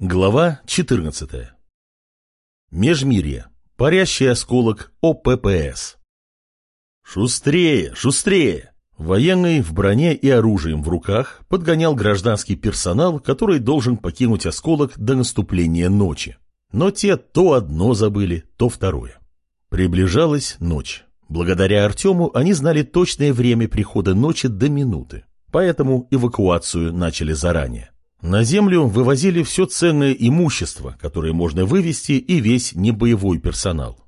Глава 14. Межмирье. Парящий осколок ОППС. «Шустрее! Шустрее!» Военный в броне и оружием в руках подгонял гражданский персонал, который должен покинуть осколок до наступления ночи. Но те то одно забыли, то второе. Приближалась ночь. Благодаря Артему они знали точное время прихода ночи до минуты, поэтому эвакуацию начали заранее. На землю вывозили все ценное имущество, которое можно вывести, и весь небоевой персонал.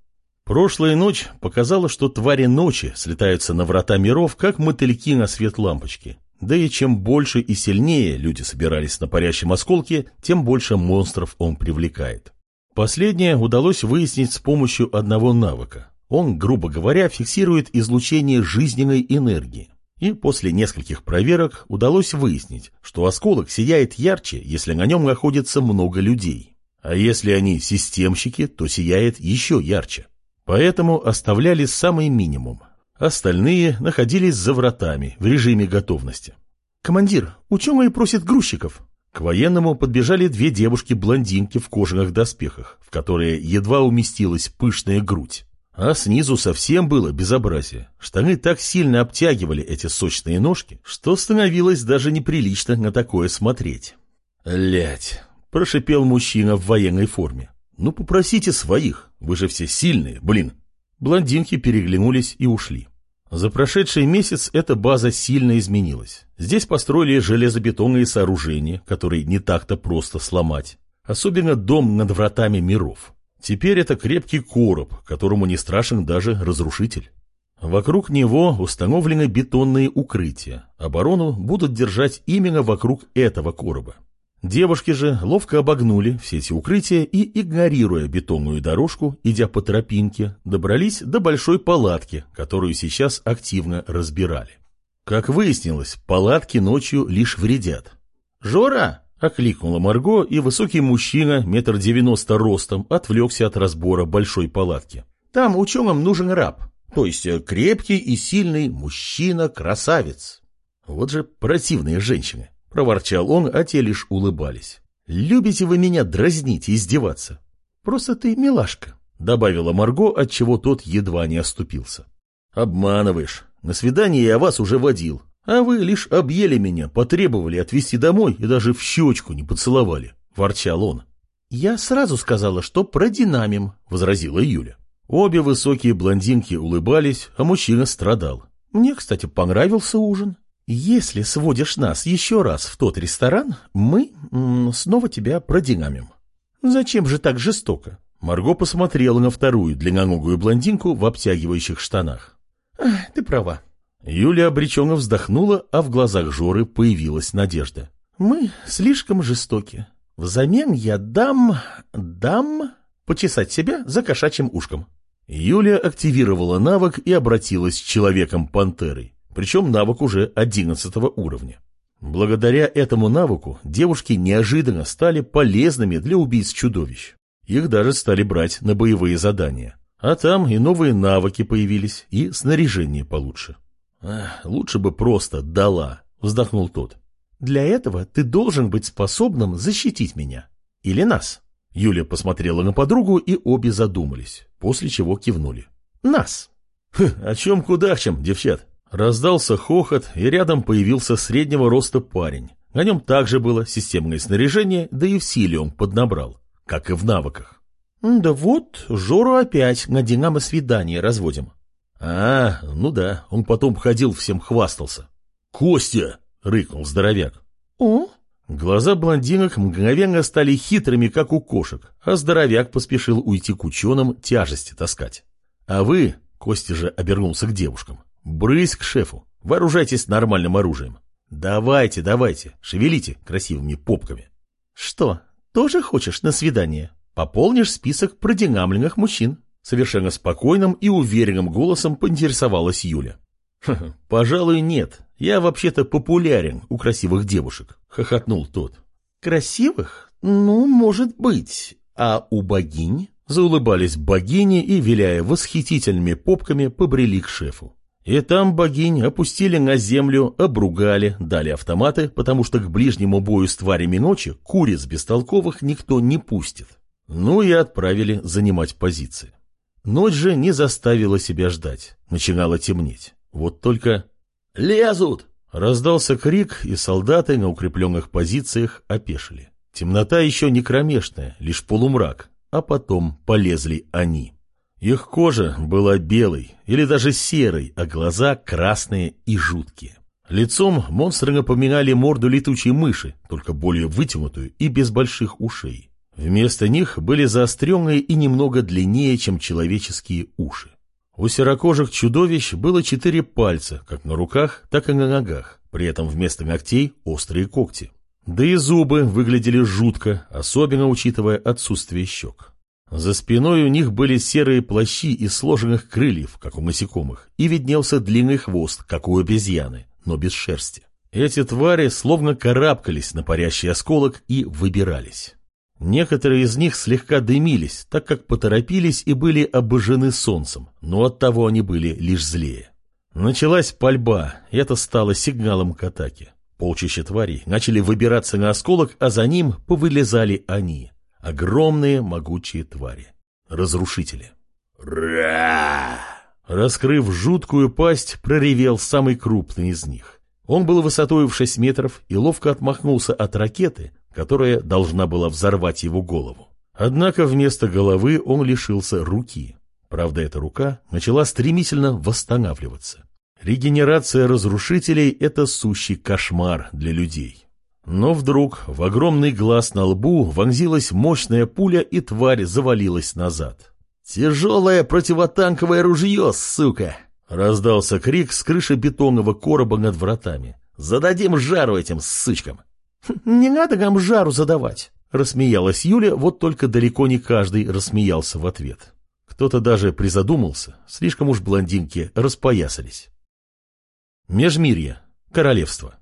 Прошлая ночь показала, что твари ночи слетаются на врата миров, как мотыльки на свет лампочки. Да и чем больше и сильнее люди собирались на парящем осколке, тем больше монстров он привлекает. Последнее удалось выяснить с помощью одного навыка. Он, грубо говоря, фиксирует излучение жизненной энергии. И после нескольких проверок удалось выяснить, что осколок сияет ярче, если на нем находится много людей. А если они системщики, то сияет еще ярче. Поэтому оставляли самый минимум. Остальные находились за вратами в режиме готовности. «Командир, ученые просят грузчиков». К военному подбежали две девушки-блондинки в кожаных доспехах, в которые едва уместилась пышная грудь. А снизу совсем было безобразие. Штаны так сильно обтягивали эти сочные ножки, что становилось даже неприлично на такое смотреть. «Лядь!» – прошипел мужчина в военной форме. «Ну попросите своих, вы же все сильные, блин!» Блондинки переглянулись и ушли. За прошедший месяц эта база сильно изменилась. Здесь построили железобетонные сооружения, которые не так-то просто сломать. Особенно дом над вратами миров. Теперь это крепкий короб, которому не страшен даже разрушитель. Вокруг него установлены бетонные укрытия. Оборону будут держать именно вокруг этого короба. Девушки же ловко обогнули все эти укрытия и, игнорируя бетонную дорожку, идя по тропинке, добрались до большой палатки, которую сейчас активно разбирали. Как выяснилось, палатки ночью лишь вредят. «Жора, Окликнула Марго, и высокий мужчина, метр девяносто ростом, отвлекся от разбора большой палатки. Там ученым нужен раб, то есть э, крепкий и сильный мужчина-красавец. Вот же противные женщины, проворчал он, а те лишь улыбались. Любите вы меня дразнить и издеваться? Просто ты милашка, добавила Марго, от чего тот едва не оступился. Обманываешь. На свидание я вас уже водил, а вы лишь объели меня, потребовали отвезти домой и даже в щечку не поцеловали, — ворчал он. — Я сразу сказала, что продинамим, — возразила Юля. Обе высокие блондинки улыбались, а мужчина страдал. Мне, кстати, понравился ужин. Если сводишь нас еще раз в тот ресторан, мы снова тебя продинамим. Зачем же так жестоко? Марго посмотрела на вторую длинноногую блондинку в обтягивающих штанах. — Ты права, Юля обреченно вздохнула, а в глазах Жоры появилась надежда. «Мы слишком жестоки. Взамен я дам... дам... почесать себя за кошачьим ушком». Юля активировала навык и обратилась с Человеком-пантерой, причем навык уже одиннадцатого уровня. Благодаря этому навыку девушки неожиданно стали полезными для убийц чудовищ. Их даже стали брать на боевые задания. А там и новые навыки появились, и снаряжение получше. «Лучше бы просто дала», — вздохнул тот. «Для этого ты должен быть способным защитить меня. Или нас». Юля посмотрела на подругу, и обе задумались, после чего кивнули. «Нас». «О чем кудахчем, девчат?» Раздался хохот, и рядом появился среднего роста парень. На нем также было системное снаряжение, да и в силе он поднабрал, как и в навыках. «Да вот, Жору опять на динамо-свидание разводим», а, ну да, он потом ходил, всем хвастался. «Костя!» — рыкнул здоровяк. «О?» Глаза блондинок мгновенно стали хитрыми, как у кошек, а здоровяк поспешил уйти к ученым тяжести таскать. «А вы...» — Костя же обернулся к девушкам. «Брысь к шефу, вооружайтесь нормальным оружием. Давайте, давайте, шевелите красивыми попками». «Что, тоже хочешь на свидание? Пополнишь список продинамленных мужчин?» Совершенно спокойным и уверенным голосом поинтересовалась Юля. «Пожалуй, нет. Я вообще-то популярен у красивых девушек», — хохотнул тот. «Красивых? Ну, может быть. А у богинь?» Заулыбались богини и, виляя восхитительными попками, побрели к шефу. И там богинь опустили на землю, обругали, дали автоматы, потому что к ближнему бою с тварями ночи куриц бестолковых никто не пустит. Ну и отправили занимать позиции. Ночь же не заставила себя ждать. Начинало темнеть. Вот только... «Лезут!» Раздался крик, и солдаты на укрепленных позициях опешили. Темнота еще не кромешная, лишь полумрак, а потом полезли они. Их кожа была белой или даже серой, а глаза красные и жуткие. Лицом монстры напоминали морду летучей мыши, только более вытянутую и без больших ушей. Вместо них были заостренные и немного длиннее, чем человеческие уши. У серокожих чудовищ было четыре пальца, как на руках, так и на ногах, при этом вместо ногтей острые когти. Да и зубы выглядели жутко, особенно учитывая отсутствие щек. За спиной у них были серые плащи из сложенных крыльев, как у насекомых, и виднелся длинный хвост, как у обезьяны, но без шерсти. Эти твари словно карабкались на парящий осколок и выбирались. Некоторые из них слегка дымились, так как поторопились и были обожжены солнцем, но оттого они были лишь злее. Началась пальба, и это стало сигналом к атаке. Полчища тварей начали выбираться на осколок, а за ним повылезали они. Огромные могучие твари. Разрушители. Ра! Раскрыв жуткую пасть, проревел самый крупный из них. Он был высотой в 6 метров и ловко отмахнулся от ракеты, которая должна была взорвать его голову. Однако вместо головы он лишился руки. Правда, эта рука начала стремительно восстанавливаться. Регенерация разрушителей – это сущий кошмар для людей. Но вдруг в огромный глаз на лбу вонзилась мощная пуля, и тварь завалилась назад. «Тяжелое противотанковое ружье, сука!» Раздался крик с крыши бетонного короба над вратами. «Зададим жару этим сучкам!» «Не надо нам жару задавать!» Рассмеялась Юля, вот только далеко не каждый рассмеялся в ответ. Кто-то даже призадумался, слишком уж блондинки распоясались. Межмирье. Королевство.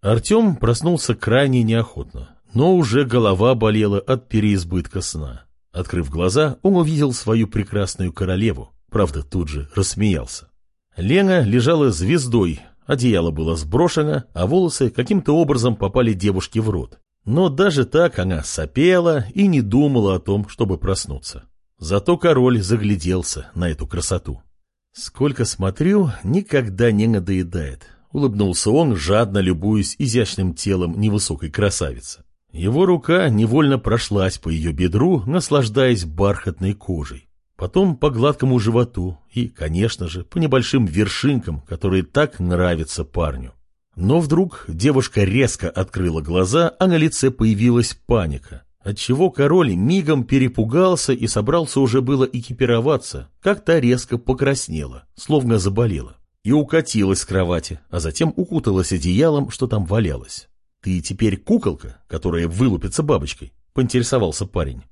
Артем проснулся крайне неохотно, но уже голова болела от переизбытка сна. Открыв глаза, он увидел свою прекрасную королеву, правда, тут же рассмеялся. Лена лежала звездой, одеяло было сброшено, а волосы каким-то образом попали девушке в рот. Но даже так она сопела и не думала о том, чтобы проснуться. Зато король загляделся на эту красоту. «Сколько смотрю, никогда не надоедает», — улыбнулся он, жадно любуясь изящным телом невысокой красавицы. Его рука невольно прошлась по ее бедру, наслаждаясь бархатной кожей. Потом по гладкому животу и, конечно же, по небольшим вершинкам, которые так нравятся парню. Но вдруг девушка резко открыла глаза, а на лице появилась паника отчего король мигом перепугался и собрался уже было экипироваться, как то резко покраснела, словно заболела, и укатилась с кровати, а затем укуталась одеялом, что там валялось. «Ты теперь куколка, которая вылупится бабочкой?» — поинтересовался парень.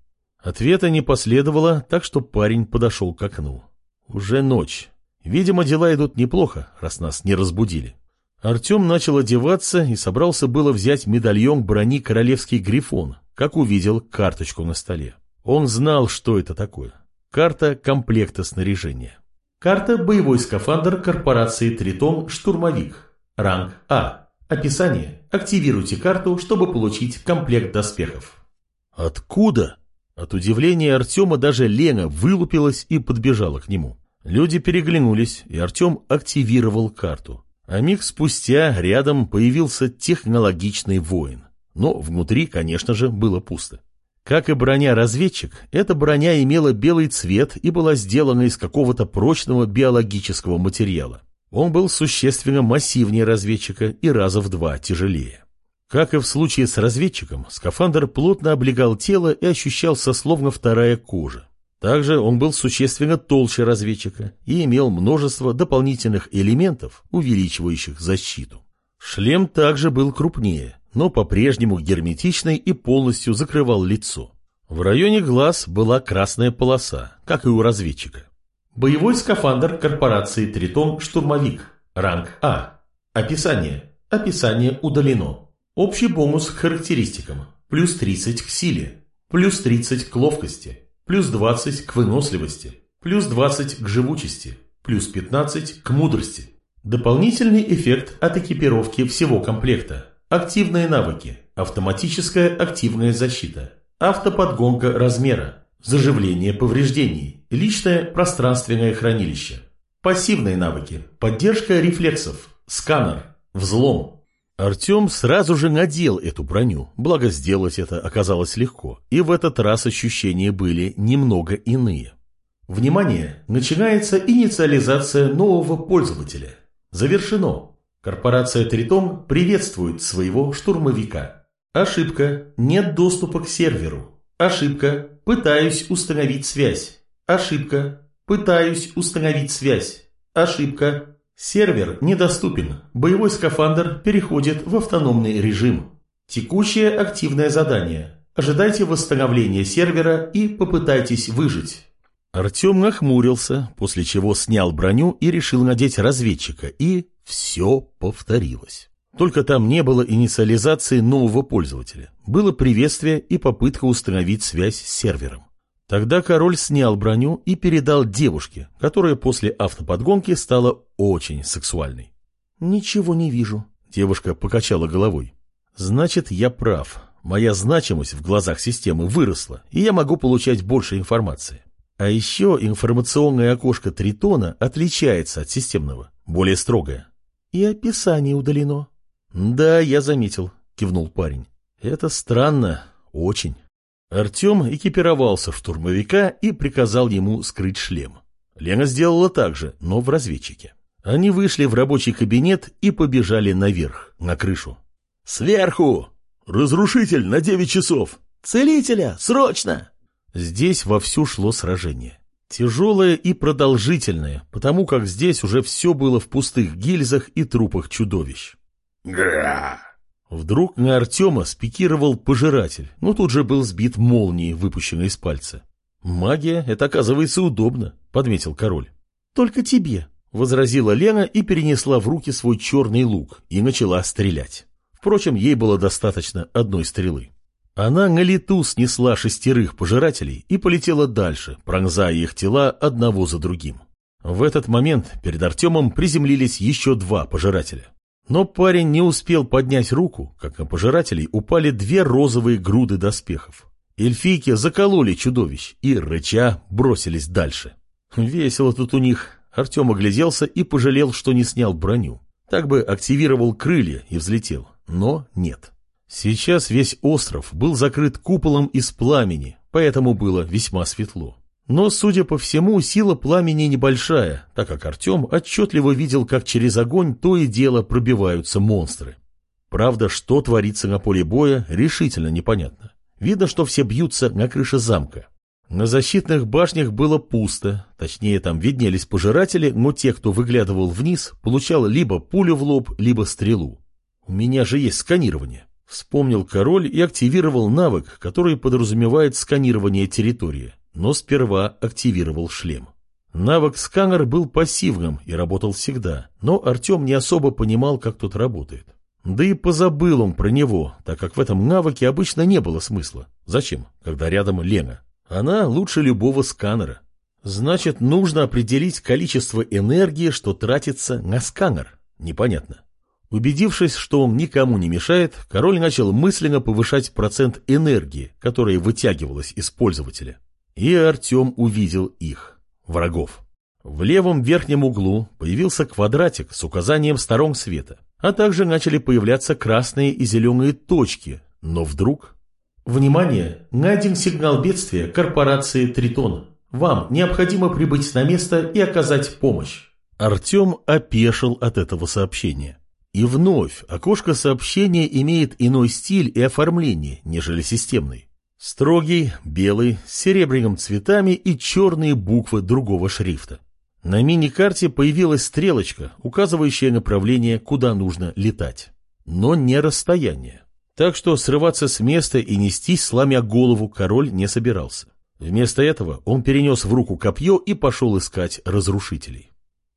Ответа не последовало, так что парень подошел к окну. Уже ночь. Видимо, дела идут неплохо, раз нас не разбудили. Артем начал одеваться и собрался было взять медальон брони «Королевский грифон», как увидел карточку на столе. Он знал, что это такое. Карта комплекта снаряжения. Карта «Боевой скафандр корпорации Тритон Штурмовик». Ранг А. Описание. Активируйте карту, чтобы получить комплект доспехов. Откуда? От удивления Артема даже Лена вылупилась и подбежала к нему. Люди переглянулись, и Артем активировал карту. А миг спустя рядом появился технологичный воин. Но внутри, конечно же, было пусто. Как и броня-разведчик, эта броня имела белый цвет и была сделана из какого-то прочного биологического материала. Он был существенно массивнее разведчика и раза в два тяжелее. Как и в случае с разведчиком, скафандр плотно облегал тело и ощущался словно вторая кожа. Также он был существенно толще разведчика и имел множество дополнительных элементов, увеличивающих защиту. Шлем также был крупнее, но по-прежнему герметичный и полностью закрывал лицо. В районе глаз была красная полоса, как и у разведчика. Боевой скафандр корпорации «Тритон» штурмовик. Ранг А. Описание. Описание удалено. Общий бонус к характеристикам. Плюс 30 к силе. Плюс 30 к ловкости. Плюс 20 к выносливости. Плюс 20 к живучести. плюс 15 к мудрости. Дополнительный эффект от экипировки всего комплекта. Активные навыки. Автоматическая активная защита. Автоподгонка размера. Заживление повреждений. Личное пространственное хранилище. Пассивные навыки. Поддержка рефлексов. Сканер. Взлом. Артем сразу же надел эту броню, благо сделать это оказалось легко, и в этот раз ощущения были немного иные. Внимание! Начинается инициализация нового пользователя. Завершено. Корпорация Тритон приветствует своего штурмовика. Ошибка. Нет доступа к серверу. Ошибка. Пытаюсь установить связь. Ошибка. Пытаюсь установить связь. Ошибка. Сервер недоступен. Боевой скафандр переходит в автономный режим. Текущее активное задание. Ожидайте восстановления сервера и попытайтесь выжить. Артем нахмурился, после чего снял броню и решил надеть разведчика, и все повторилось. Только там не было инициализации нового пользователя. Было приветствие и попытка установить связь с сервером. Тогда король снял броню и передал девушке, которая после автоподгонки стала очень сексуальной. «Ничего не вижу», — девушка покачала головой. «Значит, я прав. Моя значимость в глазах системы выросла, и я могу получать больше информации. А еще информационное окошко Тритона отличается от системного, более строгое. И описание удалено. Да, я заметил, кивнул парень. Это странно, очень. Артем экипировался в штурмовика и приказал ему скрыть шлем. Лена сделала так же, но в разведчике. Они вышли в рабочий кабинет и побежали наверх, на крышу. «Сверху! Разрушитель на девять часов! Целителя! Срочно!» Здесь вовсю шло сражение. Тяжелое и продолжительное, потому как здесь уже все было в пустых гильзах и трупах чудовищ. Гра! Вдруг на Артема спикировал пожиратель, но тут же был сбит молнией, выпущенной из пальца. «Магия — это, оказывается, удобно», — подметил король. «Только тебе», — возразила Лена и перенесла в руки свой черный лук и начала стрелять. Впрочем, ей было достаточно одной стрелы. Она на лету снесла шестерых пожирателей и полетела дальше, пронзая их тела одного за другим. В этот момент перед Артемом приземлились еще два пожирателя. Но парень не успел поднять руку, как на пожирателей упали две розовые груды доспехов. Эльфийки закололи чудовищ и, рыча, бросились дальше. Весело тут у них. Артем огляделся и пожалел, что не снял броню. Так бы активировал крылья и взлетел. Но нет. Сейчас весь остров был закрыт куполом из пламени, поэтому было весьма светло. Но, судя по всему, сила пламени небольшая, так как Артем отчетливо видел, как через огонь то и дело пробиваются монстры. Правда, что творится на поле боя, решительно непонятно. Видно, что все бьются на крыше замка. На защитных башнях было пусто, точнее там виднелись пожиратели, но те, кто выглядывал вниз, получал либо пулю в лоб, либо стрелу. У меня же есть сканирование. Вспомнил король и активировал навык, который подразумевает сканирование территории, но сперва активировал шлем. Навык сканер был пассивным и работал всегда, но Артем не особо понимал, как тут работает. Да и позабыл он про него, так как в этом навыке обычно не было смысла. Зачем, когда рядом Лена? Она лучше любого сканера. Значит, нужно определить количество энергии, что тратится на сканер. Непонятно. Убедившись, что он никому не мешает, король начал мысленно повышать процент энергии, которая вытягивалась из пользователя. И Артем увидел их, врагов. В левом верхнем углу появился квадратик с указанием сторон света, а также начали появляться красные и зеленые точки, но вдруг... Внимание! Найден сигнал бедствия корпорации «Тритон». Вам необходимо прибыть на место и оказать помощь. Артем опешил от этого сообщения. И вновь окошко сообщения имеет иной стиль и оформление, нежели системный. Строгий, белый, с серебряным цветами и черные буквы другого шрифта. На мини-карте появилась стрелочка, указывающая направление, куда нужно летать. Но не расстояние. Так что срываться с места и нестись, сломя голову, король не собирался. Вместо этого он перенес в руку копье и пошел искать разрушителей.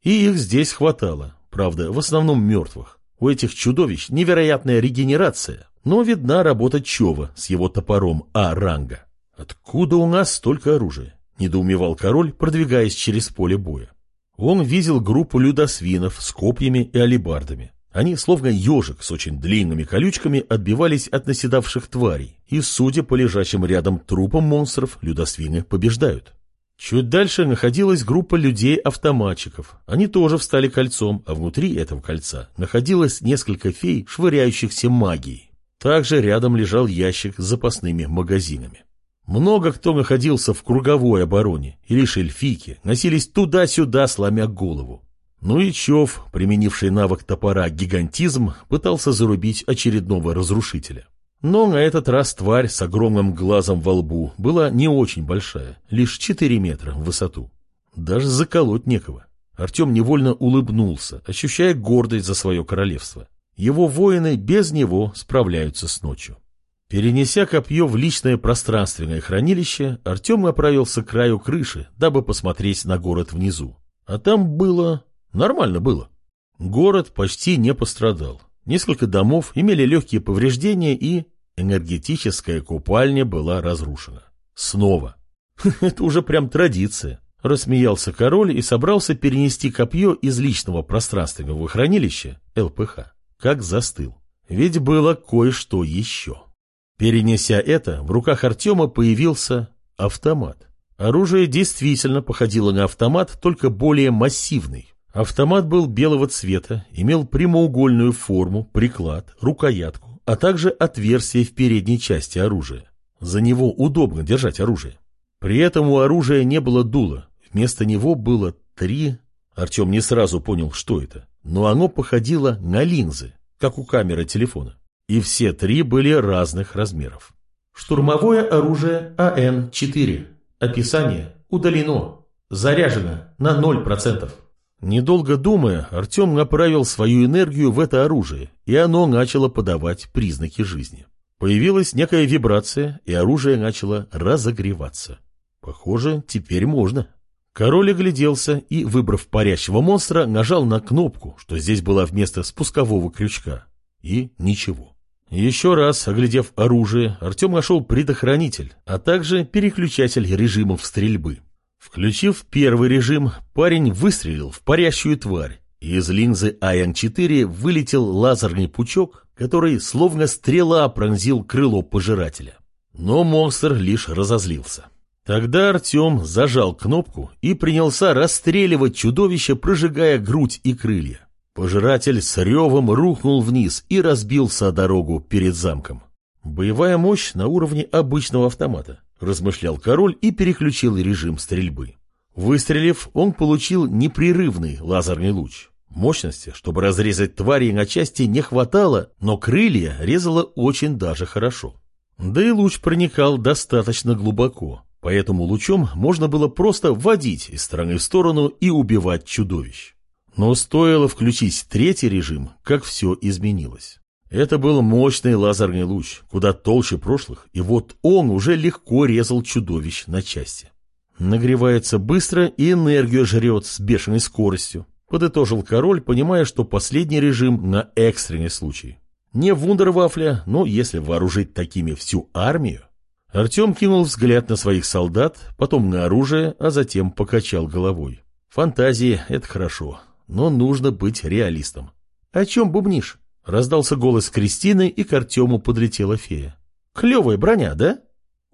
И их здесь хватало, правда, в основном мертвых. У этих чудовищ невероятная регенерация, но видна работа Чова с его топором А-ранга. «Откуда у нас столько оружия?» – недоумевал король, продвигаясь через поле боя. Он видел группу людосвинов с копьями и алебардами. Они, словно ежик с очень длинными колючками, отбивались от наседавших тварей, и, судя по лежащим рядом трупам монстров, людосвины побеждают. Чуть дальше находилась группа людей-автоматчиков. Они тоже встали кольцом, а внутри этого кольца находилось несколько фей, швыряющихся магией. Также рядом лежал ящик с запасными магазинами. Много кто находился в круговой обороне, и лишь эльфийки носились туда-сюда, сломя голову. Ну и Чов, применивший навык топора гигантизм, пытался зарубить очередного разрушителя. Но на этот раз тварь с огромным глазом во лбу была не очень большая, лишь 4 метра в высоту. Даже заколоть некого. Артем невольно улыбнулся, ощущая гордость за свое королевство. Его воины без него справляются с ночью. Перенеся копье в личное пространственное хранилище, Артем направился к краю крыши, дабы посмотреть на город внизу. А там было... нормально было. Город почти не пострадал. Несколько домов имели легкие повреждения и энергетическая купальня была разрушена. Снова. Это уже прям традиция. Рассмеялся король и собрался перенести копье из личного пространственного хранилища, ЛПХ, как застыл. Ведь было кое-что еще. Перенеся это, в руках Артема появился автомат. Оружие действительно походило на автомат, только более массивный. Автомат был белого цвета, имел прямоугольную форму, приклад, рукоятку, а также отверстие в передней части оружия. За него удобно держать оружие. При этом у оружия не было дула, вместо него было три... Артем не сразу понял, что это, но оно походило на линзы, как у камеры телефона. И все три были разных размеров. Штурмовое оружие АН-4. Описание удалено. Заряжено на 0%. Недолго думая, Артем направил свою энергию в это оружие, и оно начало подавать признаки жизни. Появилась некая вибрация, и оружие начало разогреваться. Похоже, теперь можно. Король огляделся и, выбрав парящего монстра, нажал на кнопку, что здесь была вместо спускового крючка. И ничего. Еще раз, оглядев оружие, Артем нашел предохранитель, а также переключатель режимов стрельбы. Включив первый режим, парень выстрелил в парящую тварь. Из линзы АН-4 вылетел лазерный пучок, который словно стрела пронзил крыло пожирателя. Но монстр лишь разозлился. Тогда Артем зажал кнопку и принялся расстреливать чудовище, прожигая грудь и крылья. Пожиратель с ревом рухнул вниз и разбился о дорогу перед замком. Боевая мощь на уровне обычного автомата размышлял король и переключил режим стрельбы. Выстрелив, он получил непрерывный лазерный луч. Мощности, чтобы разрезать твари на части, не хватало, но крылья резало очень даже хорошо. Да и луч проникал достаточно глубоко, поэтому лучом можно было просто водить из стороны в сторону и убивать чудовищ. Но стоило включить третий режим, как все изменилось. Это был мощный лазерный луч, куда толще прошлых, и вот он уже легко резал чудовищ на части. Нагревается быстро и энергию жрет с бешеной скоростью, подытожил король, понимая, что последний режим на экстренный случай. Не вундервафля, но если вооружить такими всю армию... Артем кинул взгляд на своих солдат, потом на оружие, а затем покачал головой. Фантазии — это хорошо, но нужно быть реалистом. О чем бубнишь? Раздался голос Кристины, и к Артему подлетела фея. «Клевая броня, да?»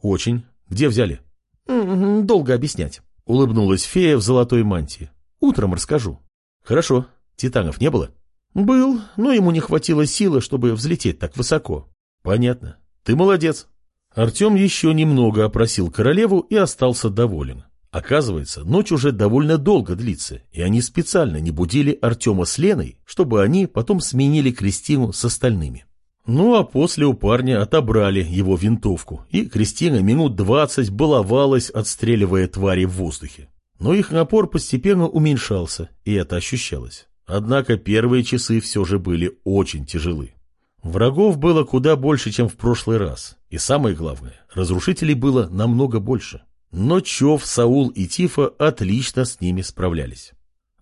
«Очень. Где взяли?» «Долго объяснять», — улыбнулась фея в золотой мантии. «Утром расскажу». «Хорошо. Титанов не было?» «Был, но ему не хватило силы, чтобы взлететь так высоко». «Понятно. Ты молодец». Артем еще немного опросил королеву и остался доволен. Оказывается, ночь уже довольно долго длится, и они специально не будили Артема с Леной, чтобы они потом сменили Кристину с остальными. Ну а после у парня отобрали его винтовку, и Кристина минут двадцать баловалась, отстреливая твари в воздухе. Но их напор постепенно уменьшался, и это ощущалось. Однако первые часы все же были очень тяжелы. Врагов было куда больше, чем в прошлый раз, и самое главное, разрушителей было намного больше. Но Чов, Саул и Тифа отлично с ними справлялись.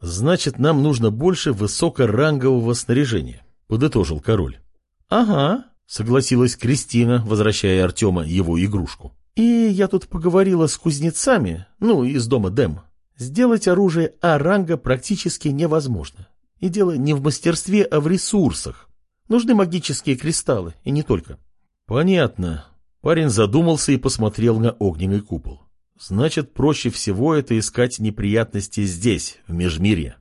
«Значит, нам нужно больше высокорангового снаряжения», — подытожил король. «Ага», — согласилась Кристина, возвращая Артема его игрушку. «И я тут поговорила с кузнецами, ну, из дома Дэм. Сделать оружие А-ранга практически невозможно. И дело не в мастерстве, а в ресурсах. Нужны магические кристаллы, и не только. Понятно. Парень задумался и посмотрел на огненный купол. Значит, проще всего это искать неприятности здесь, в Межмирье.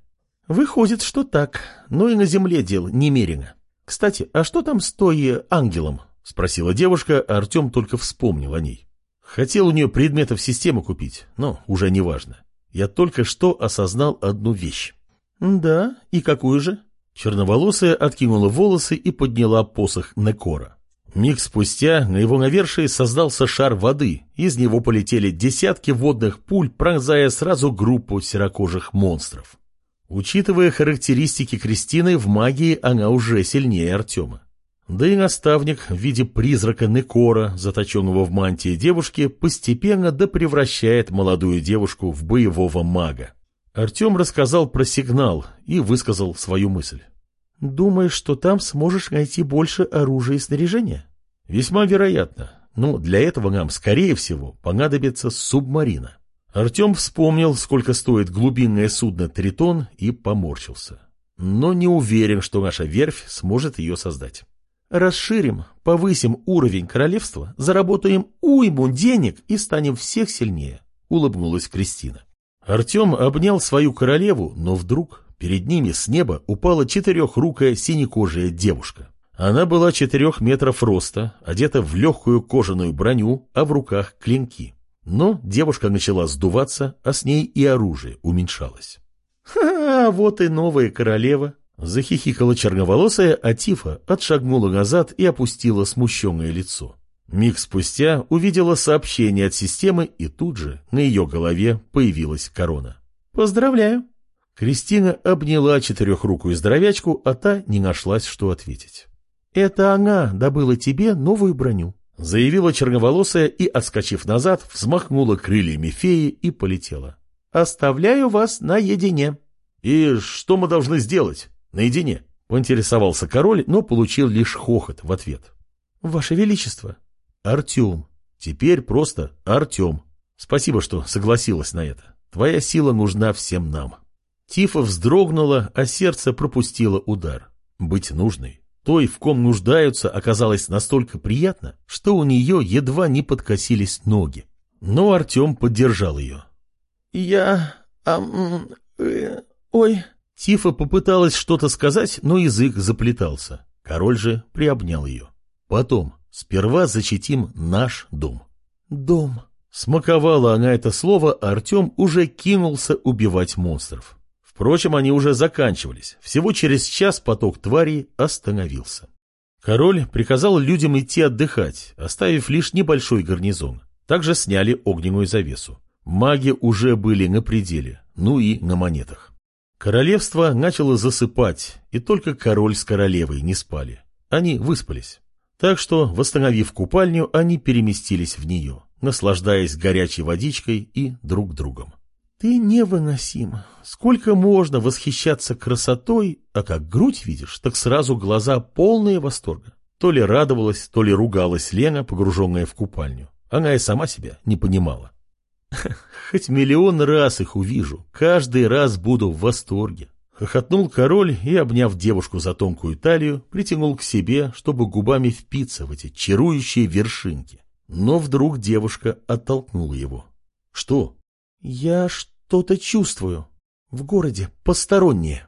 Выходит, что так. Но и на земле дело немерено. Кстати, а что там с той ангелом? Спросила девушка, а Артем только вспомнил о ней. Хотел у нее предметов системы купить, но уже не важно. Я только что осознал одну вещь. Да, и какую же? Черноволосая откинула волосы и подняла посох Некора. Миг спустя на его навершии создался шар воды, из него полетели десятки водных пуль, пронзая сразу группу серокожих монстров. Учитывая характеристики Кристины, в магии она уже сильнее Артема. Да и наставник в виде призрака Некора, заточенного в мантии девушки, постепенно допревращает молодую девушку в боевого мага. Артем рассказал про сигнал и высказал свою мысль. «Думаешь, что там сможешь найти больше оружия и снаряжения?» «Весьма вероятно. Но для этого нам, скорее всего, понадобится субмарина». Артем вспомнил, сколько стоит глубинное судно «Тритон» и поморщился. Но не уверен, что наша верфь сможет ее создать. Расширим, повысим уровень королевства, заработаем уйму денег и станем всех сильнее», — улыбнулась Кристина. Артем обнял свою королеву, но вдруг перед ними с неба упала четырехрукая синекожая девушка. Она была четырех метров роста, одета в легкую кожаную броню, а в руках клинки. Но девушка начала сдуваться, а с ней и оружие уменьшалось. «Ха, вот и новая королева!» Захихикала черноволосая, а Тифа отшагнула назад и опустила смущенное лицо. Миг спустя увидела сообщение от системы, и тут же на ее голове появилась корона. «Поздравляю!» Кристина обняла четырехрукую здоровячку, а та не нашлась, что ответить. «Это она добыла тебе новую броню», — заявила черноволосая и, отскочив назад, взмахнула крыльями феи и полетела. «Оставляю вас наедине». «И что мы должны сделать? Наедине?» — поинтересовался король, но получил лишь хохот в ответ. «Ваше Величество, Артем. Теперь просто Артем. Спасибо, что согласилась на это. Твоя сила нужна всем нам. Тифа вздрогнула, а сердце пропустило удар. Быть нужной, той, в ком нуждаются, оказалось настолько приятно, что у нее едва не подкосились ноги. Но Артем поддержал ее. «Я... А, э, ой...» Тифа попыталась что-то сказать, но язык заплетался. Король же приобнял ее. Потом, Сперва зачтим наш дом. Дом. Смаковала она это слово, а Артем уже кинулся убивать монстров. Впрочем, они уже заканчивались. Всего через час поток тварей остановился. Король приказал людям идти отдыхать, оставив лишь небольшой гарнизон. Также сняли огненную завесу. Маги уже были на пределе, ну и на монетах. Королевство начало засыпать, и только король с королевой не спали. Они выспались. Так что, восстановив купальню, они переместились в нее, наслаждаясь горячей водичкой и друг другом. «Ты невыносим. Сколько можно восхищаться красотой, а как грудь видишь, так сразу глаза полные восторга». То ли радовалась, то ли ругалась Лена, погруженная в купальню. Она и сама себя не понимала. Хоть миллион раз их увижу, каждый раз буду в восторге. Хохотнул король и, обняв девушку за тонкую талию, притянул к себе, чтобы губами впиться в эти чарующие вершинки. Но вдруг девушка оттолкнула его. «Что?» «Я что-то чувствую. В городе постороннее».